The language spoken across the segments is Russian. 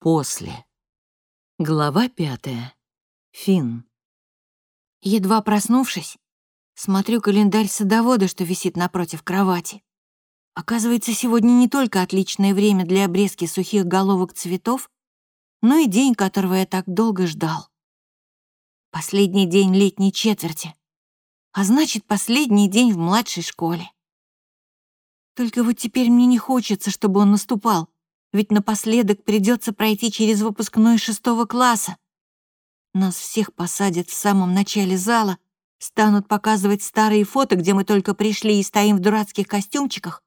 После. Глава пятая. Фин. Едва проснувшись, смотрю календарь садовода, что висит напротив кровати. Оказывается, сегодня не только отличное время для обрезки сухих головок цветов, но и день, которого я так долго ждал. Последний день летней четверти, а значит, последний день в младшей школе. Только вот теперь мне не хочется, чтобы он наступал, ведь напоследок придется пройти через выпускной шестого класса. Нас всех посадят в самом начале зала, станут показывать старые фото, где мы только пришли и стоим в дурацких костюмчиках,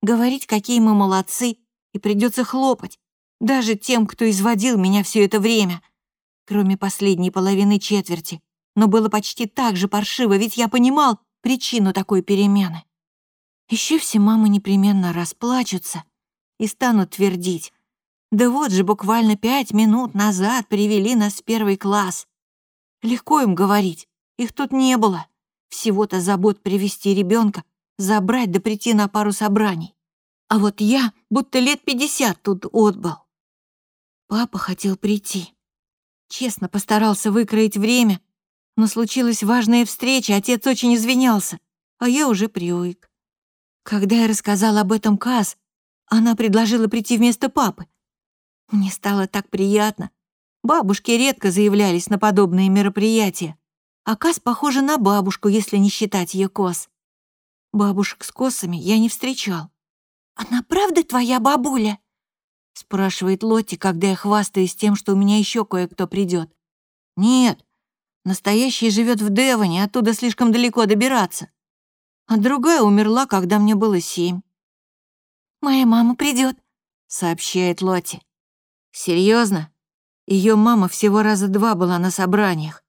говорить, какие мы молодцы, и придется хлопать, даже тем, кто изводил меня все это время, кроме последней половины четверти. Но было почти так же паршиво, ведь я понимал причину такой перемены. Еще все мамы непременно расплачутся, и станут твердить. Да вот же буквально пять минут назад привели нас в первый класс. Легко им говорить, их тут не было. Всего-то забот привести ребенка, забрать да прийти на пару собраний. А вот я будто лет пятьдесят тут отбыл. Папа хотел прийти. Честно постарался выкроить время, но случилась важная встреча, отец очень извинялся, а я уже привык. Когда я рассказал об этом Каз, она предложила прийти вместо папы. Мне стало так приятно. Бабушки редко заявлялись на подобные мероприятия. А Кас похожа на бабушку, если не считать ее кос. Бабушек с косами я не встречал. «Она правда твоя бабуля?» спрашивает Лотти, когда я хвастаюсь тем, что у меня еще кое-кто придет. «Нет, настоящий живет в Девоне, оттуда слишком далеко добираться. А другая умерла, когда мне было семь. «Моя мама придет, сообщает Лотти. Серьезно? Ее мама всего раза два была на собраниях.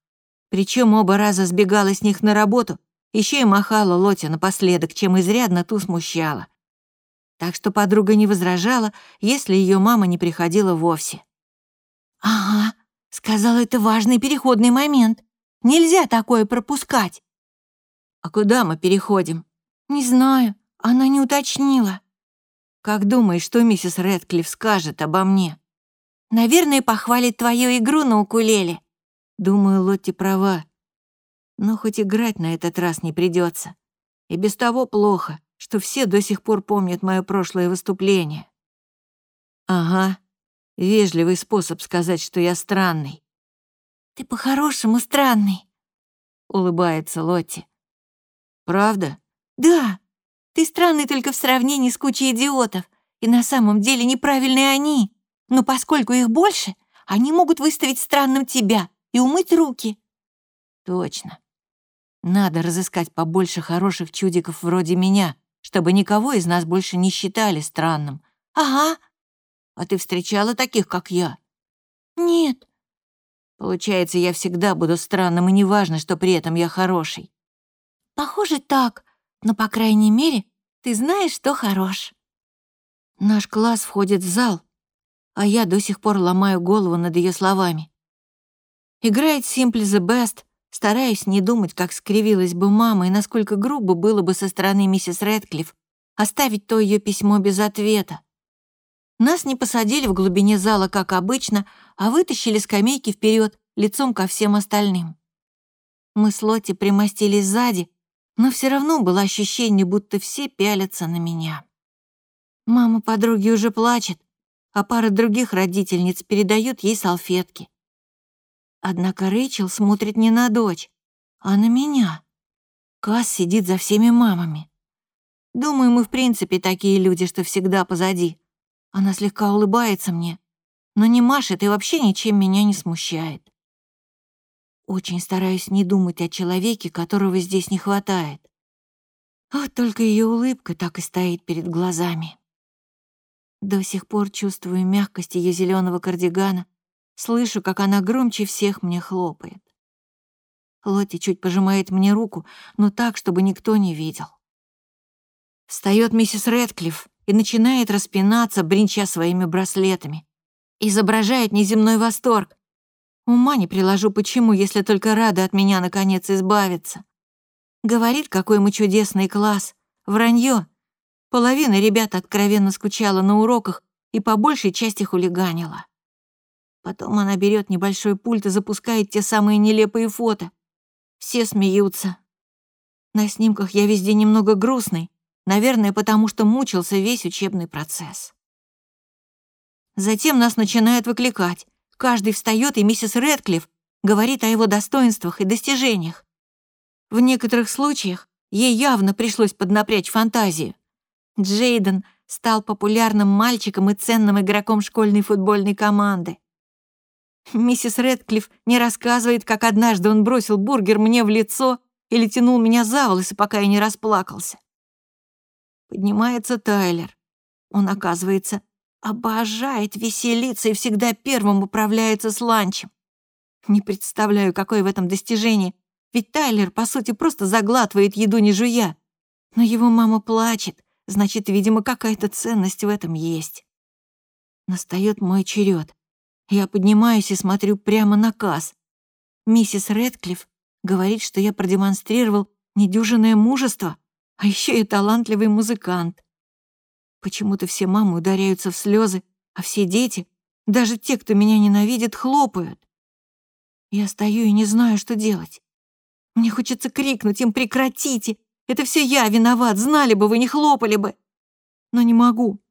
Причем оба раза сбегала с них на работу, еще и махала Лотти напоследок, чем изрядно ту смущала. Так что подруга не возражала, если ее мама не приходила вовсе. «Ага», — сказала, это важный переходный момент. Нельзя такое пропускать. «А куда мы переходим?» «Не знаю, она не уточнила». Как думаешь, что миссис Рэдклифф скажет обо мне? Наверное, похвалит твою игру на укулеле. Думаю, Лотти права. Но хоть играть на этот раз не придется. И без того плохо, что все до сих пор помнят мое прошлое выступление. Ага, вежливый способ сказать, что я странный. Ты по-хорошему странный, улыбается Лотти. Правда? Да. Ты странный только в сравнении с кучей идиотов, и на самом деле неправильные они. Но поскольку их больше, они могут выставить странным тебя и умыть руки. Точно. Надо разыскать побольше хороших чудиков вроде меня, чтобы никого из нас больше не считали странным. Ага. А ты встречала таких, как я? Нет. Получается, я всегда буду странным, и неважно, что при этом я хороший. Похоже, так но, по крайней мере, ты знаешь, что хорош. Наш класс входит в зал, а я до сих пор ломаю голову над ее словами. Играет Simply the Best, стараясь не думать, как скривилась бы мама и насколько грубо было бы со стороны миссис Рэдклифф оставить то ее письмо без ответа. Нас не посадили в глубине зала, как обычно, а вытащили скамейки вперед, лицом ко всем остальным. Мы с Лотти примостились сзади, но все равно было ощущение, будто все пялятся на меня. Мама подруги уже плачет, а пара других родительниц передают ей салфетки. Однако Рэйчел смотрит не на дочь, а на меня. Касс сидит за всеми мамами. Думаю, мы в принципе такие люди, что всегда позади. Она слегка улыбается мне, но не машет и вообще ничем меня не смущает. Очень стараюсь не думать о человеке, которого здесь не хватает. Вот только ее улыбка так и стоит перед глазами. До сих пор чувствую мягкость ее зеленого кардигана, слышу, как она громче всех мне хлопает. Лотти чуть пожимает мне руку, но так, чтобы никто не видел. Встает миссис Рэдклифф и начинает распинаться, бренча своими браслетами. Изображает неземной восторг, Ума не приложу, почему, если только рада от меня наконец избавиться. Говорит, какой мы чудесный класс. Вранье. Половина ребят откровенно скучала на уроках и по большей части хулиганила. Потом она берет небольшой пульт и запускает те самые нелепые фото. Все смеются. На снимках я везде немного грустный, наверное, потому что мучился весь учебный процесс. Затем нас начинают выкликать. Каждый встает, и миссис Рэдклифф говорит о его достоинствах и достижениях. В некоторых случаях ей явно пришлось поднапрячь фантазию. Джейден стал популярным мальчиком и ценным игроком школьной футбольной команды. Миссис Рэдклифф не рассказывает, как однажды он бросил бургер мне в лицо или тянул меня за волосы, пока я не расплакался. Поднимается Тайлер. Он, оказывается, обожает веселиться и всегда первым управляется с ланчем. Не представляю, какое в этом достижение, ведь Тайлер, по сути, просто заглатывает еду не жуя. Но его мама плачет, значит, видимо, какая-то ценность в этом есть. Настает мой черед. Я поднимаюсь и смотрю прямо на Касс. Миссис Рэдклифф говорит, что я продемонстрировал недюжинное мужество, а еще и талантливый музыкант. Почему-то все мамы ударяются в слезы, а все дети, даже те, кто меня ненавидит, хлопают. Я стою и не знаю, что делать. Мне хочется крикнуть им «Прекратите! Это все я виноват, знали бы вы, не хлопали бы!» Но не могу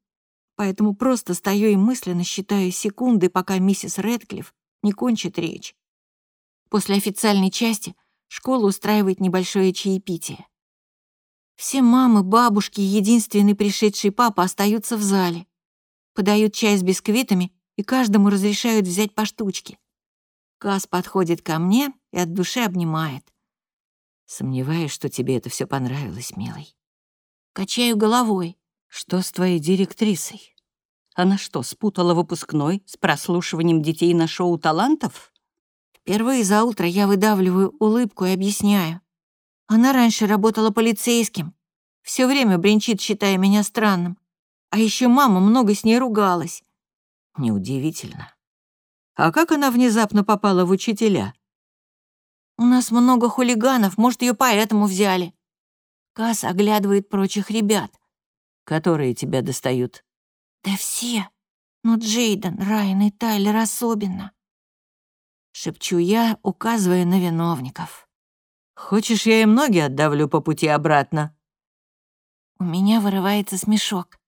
поэтому просто стою и мысленно считаю секунды, пока миссис Рэдклифф не кончит речь. После официальной части школа устраивает небольшое чаепитие. Все мамы, бабушки и единственный пришедший папа остаются в зале. Подают чай с бисквитами и каждому разрешают взять по штучке. Кас подходит ко мне и от души обнимает. Сомневаюсь, что тебе это все понравилось, милый. Качаю головой. Что с твоей директрисой? Она что, спутала выпускной с прослушиванием детей на шоу талантов? Впервые за утро я выдавливаю улыбку и объясняю. Она раньше работала полицейским. Все время бренчит, считая меня странным. А еще мама много с ней ругалась. Неудивительно. А как она внезапно попала в учителя? У нас много хулиганов, может, ее поэтому взяли. Касс оглядывает прочих ребят которые тебя достают?» «Да все. Но Джейден, Райан и Тайлер особенно». Шепчу я, указывая на виновников. «Хочешь, я им ноги отдавлю по пути обратно?» У меня вырывается смешок.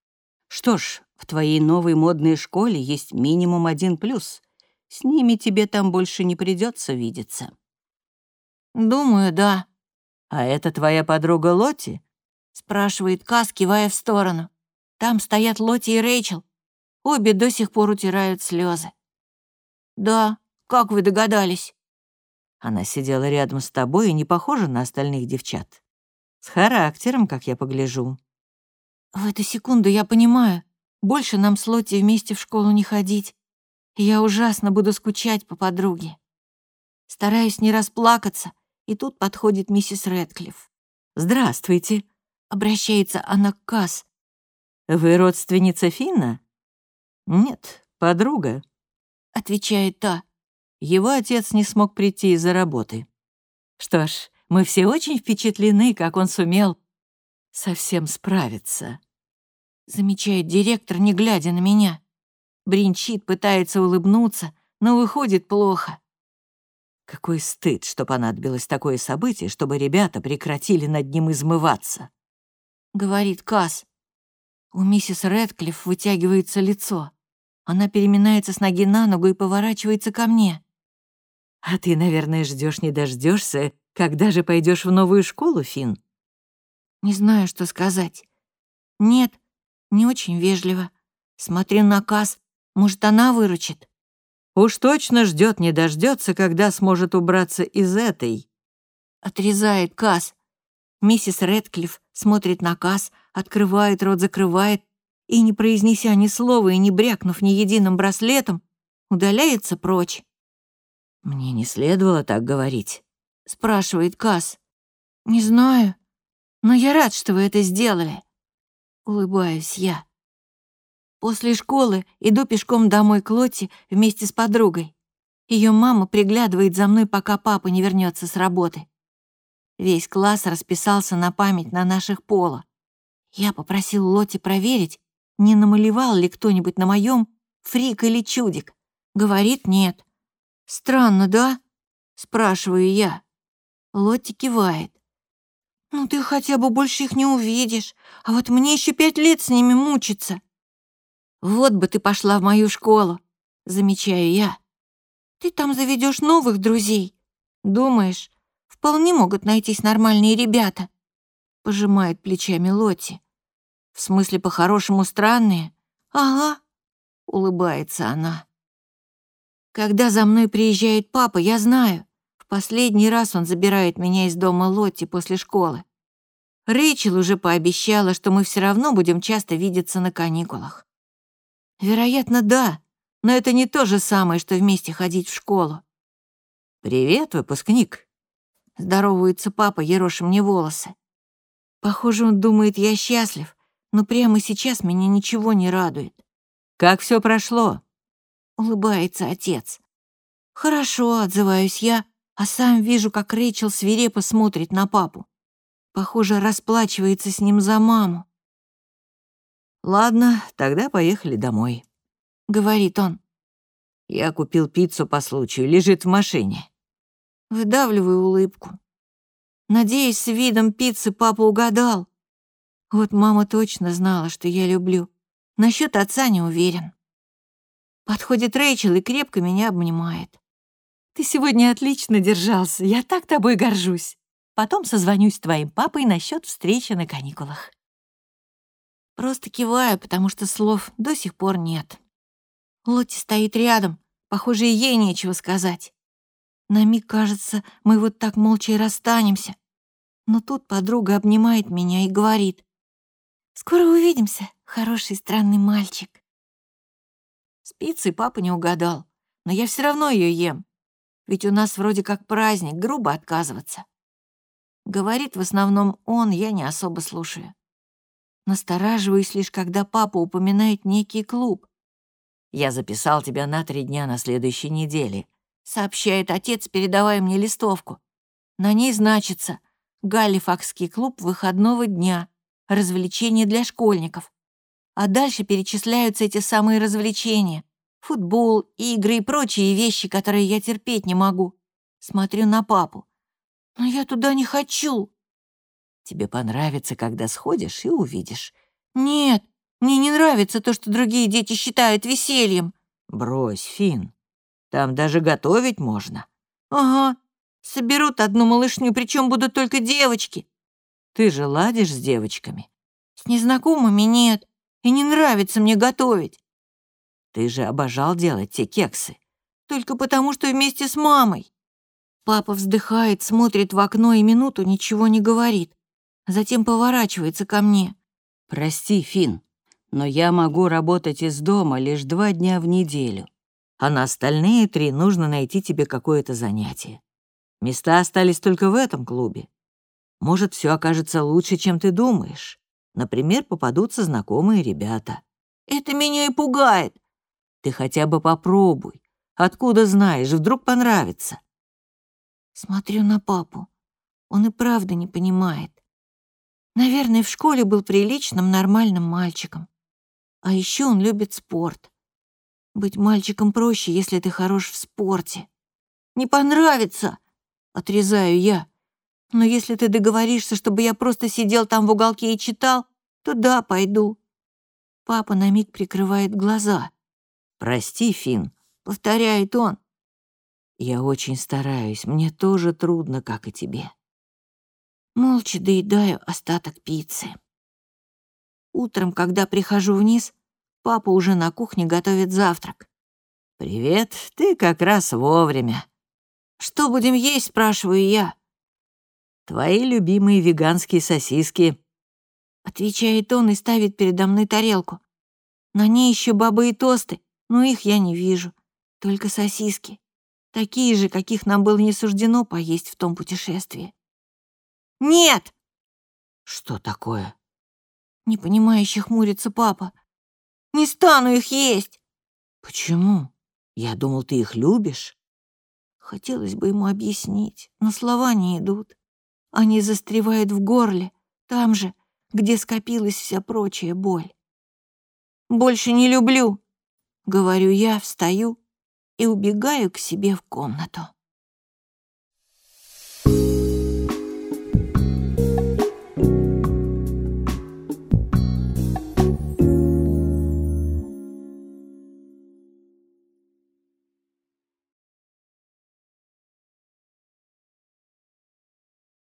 «Что ж, в твоей новой модной школе есть минимум один плюс. С ними тебе там больше не придется видеться». «Думаю, да». «А это твоя подруга Лоти?» спрашивает Кас, кивая в сторону. Там стоят Лоти и Рэйчел. Обе до сих пор утирают слезы. «Да, как вы догадались?» Она сидела рядом с тобой и не похожа на остальных девчат. С характером, как я погляжу. В эту секунду я понимаю, больше нам с Лоти вместе в школу не ходить. И я ужасно буду скучать по подруге. Стараюсь не расплакаться, и тут подходит миссис Рэдклифф. «Здравствуйте», Обращается она к Касс. «Вы родственница Финна?» «Нет, подруга», — отвечает та. Его отец не смог прийти из-за работы. Что ж, мы все очень впечатлены, как он сумел совсем справиться. Замечает директор, не глядя на меня. Бринчит, пытается улыбнуться, но выходит плохо. Какой стыд, что понадобилось такое событие, чтобы ребята прекратили над ним измываться говорит Касс. У миссис Рэдклифф вытягивается лицо. Она переминается с ноги на ногу и поворачивается ко мне. «А ты, наверное, ждешь не дождешься, когда же пойдешь в новую школу, Фин? Не знаю, что сказать. Нет, не очень вежливо. Смотрю на Касс, может, она выручит. Уж точно ждет не дождется, когда сможет убраться из этой. Отрезает Касс. Миссис Рэдклифф смотрит на Касс, открывает рот, закрывает, и, не произнеся ни слова и не брякнув ни единым браслетом, удаляется прочь. «Мне не следовало так говорить», — спрашивает Касс. «Не знаю, но я рад, что вы это сделали», — улыбаюсь я. После школы иду пешком домой к Лотте вместе с подругой. Ее мама приглядывает за мной, пока папа не вернется с работы. Весь класс расписался на память на наших пола. Я попросил Лоти проверить, не намалевал ли кто-нибудь на моем фрик или чудик. Говорит, нет. Странно, да? Спрашиваю я. Лотти кивает. Ну ты хотя бы больше их не увидишь, а вот мне еще пять лет с ними мучиться. Вот бы ты пошла в мою школу, замечаю я. Ты там заведешь новых друзей. Думаешь, вполне могут найтись нормальные ребята? Пожимает плечами Лотти. В смысле, по-хорошему странные? Ага, улыбается она. Когда за мной приезжает папа, я знаю, в последний раз он забирает меня из дома Лотти после школы. Рэйчел уже пообещала, что мы все равно будем часто видеться на каникулах. Вероятно, да, но это не то же самое, что вместе ходить в школу. «Привет, выпускник!» Здоровается папа, ероша мне волосы. Похоже, он думает, я счастлив, но прямо сейчас меня ничего не радует. «Как все прошло?» Улыбается отец. «Хорошо», — отзываюсь я, а сам вижу, как Рэйчел свирепо смотрит на папу. Похоже, расплачивается с ним за маму. «Ладно, тогда поехали домой», — говорит он. «Я купил пиццу по случаю, лежит в машине». Выдавливаю улыбку. Надеюсь, с видом пиццы папа угадал. Вот мама точно знала, что я люблю. Насчет отца не уверен. Подходит Рэйчел и крепко меня обнимает. Ты сегодня отлично держался, я так тобой горжусь. Потом созвонюсь с твоим папой насчет встречи на каникулах. Просто киваю, потому что слов до сих пор нет. Лотти стоит рядом, похоже, и ей нечего сказать. На миг кажется, мы вот так молча и расстанемся. Но тут подруга обнимает меня и говорит. «Скоро увидимся, хороший странный мальчик». Спицы папа не угадал, но я все равно ее ем. Ведь у нас вроде как праздник, грубо отказываться. Говорит в основном он, я не особо слушаю. Настораживаюсь лишь, когда папа упоминает некий клуб. «Я записал тебя на три дня на следующей неделе», — сообщает отец, передавая мне листовку. На ней значится «Галлифакский клуб выходного дня. Развлечения для школьников». А дальше перечисляются эти самые развлечения футбол, игры и прочие вещи, которые я терпеть не могу. Смотрю на папу. Но я туда не хочу. Тебе понравится, когда сходишь и увидишь. Нет, мне не нравится то, что другие дети считают весельем. Брось, Фин. Там даже готовить можно. Ага. Соберут одну малышню, причем будут только девочки. Ты же ладишь с девочками? С незнакомыми нет. И не нравится мне готовить. Ты же обожал делать те кексы. Только потому, что вместе с мамой. Папа вздыхает, смотрит в окно и минуту ничего не говорит. Затем поворачивается ко мне. «Прости, Фин, но я могу работать из дома лишь два дня в неделю, а на остальные три нужно найти тебе какое-то занятие. Места остались только в этом клубе. Может, все окажется лучше, чем ты думаешь. Например, попадутся знакомые ребята». «Это меня и пугает. Ты хотя бы попробуй. Откуда знаешь, вдруг понравится. Смотрю на папу. Он и правда не понимает. Наверное, в школе был приличным, нормальным мальчиком. А еще он любит спорт. Быть мальчиком проще, если ты хорош в спорте. Не понравится, отрезаю я. Но если ты договоришься, чтобы я просто сидел там в уголке и читал, то да, пойду. Папа на миг прикрывает глаза. «Прости, Фин, повторяет он. «Я очень стараюсь, мне тоже трудно, как и тебе». Молча доедаю остаток пиццы. Утром, когда прихожу вниз, папа уже на кухне готовит завтрак. «Привет, ты как раз вовремя». «Что будем есть?» — спрашиваю я. «Твои любимые веганские сосиски», — отвечает он и ставит передо мной тарелку. На ней еще бобы и тосты, но их я не вижу, только сосиски, такие же, каких нам было не суждено поесть в том путешествии. «Нет!» «Что такое?» Непонимающе хмурится папа. «Не стану их есть!» «Почему? Я думал, ты их любишь?» Хотелось бы ему объяснить, но слова не идут. Они застревают в горле, там же, где скопилась вся прочая боль. «Больше не люблю!» Говорю я, встаю и убегаю к себе в комнату.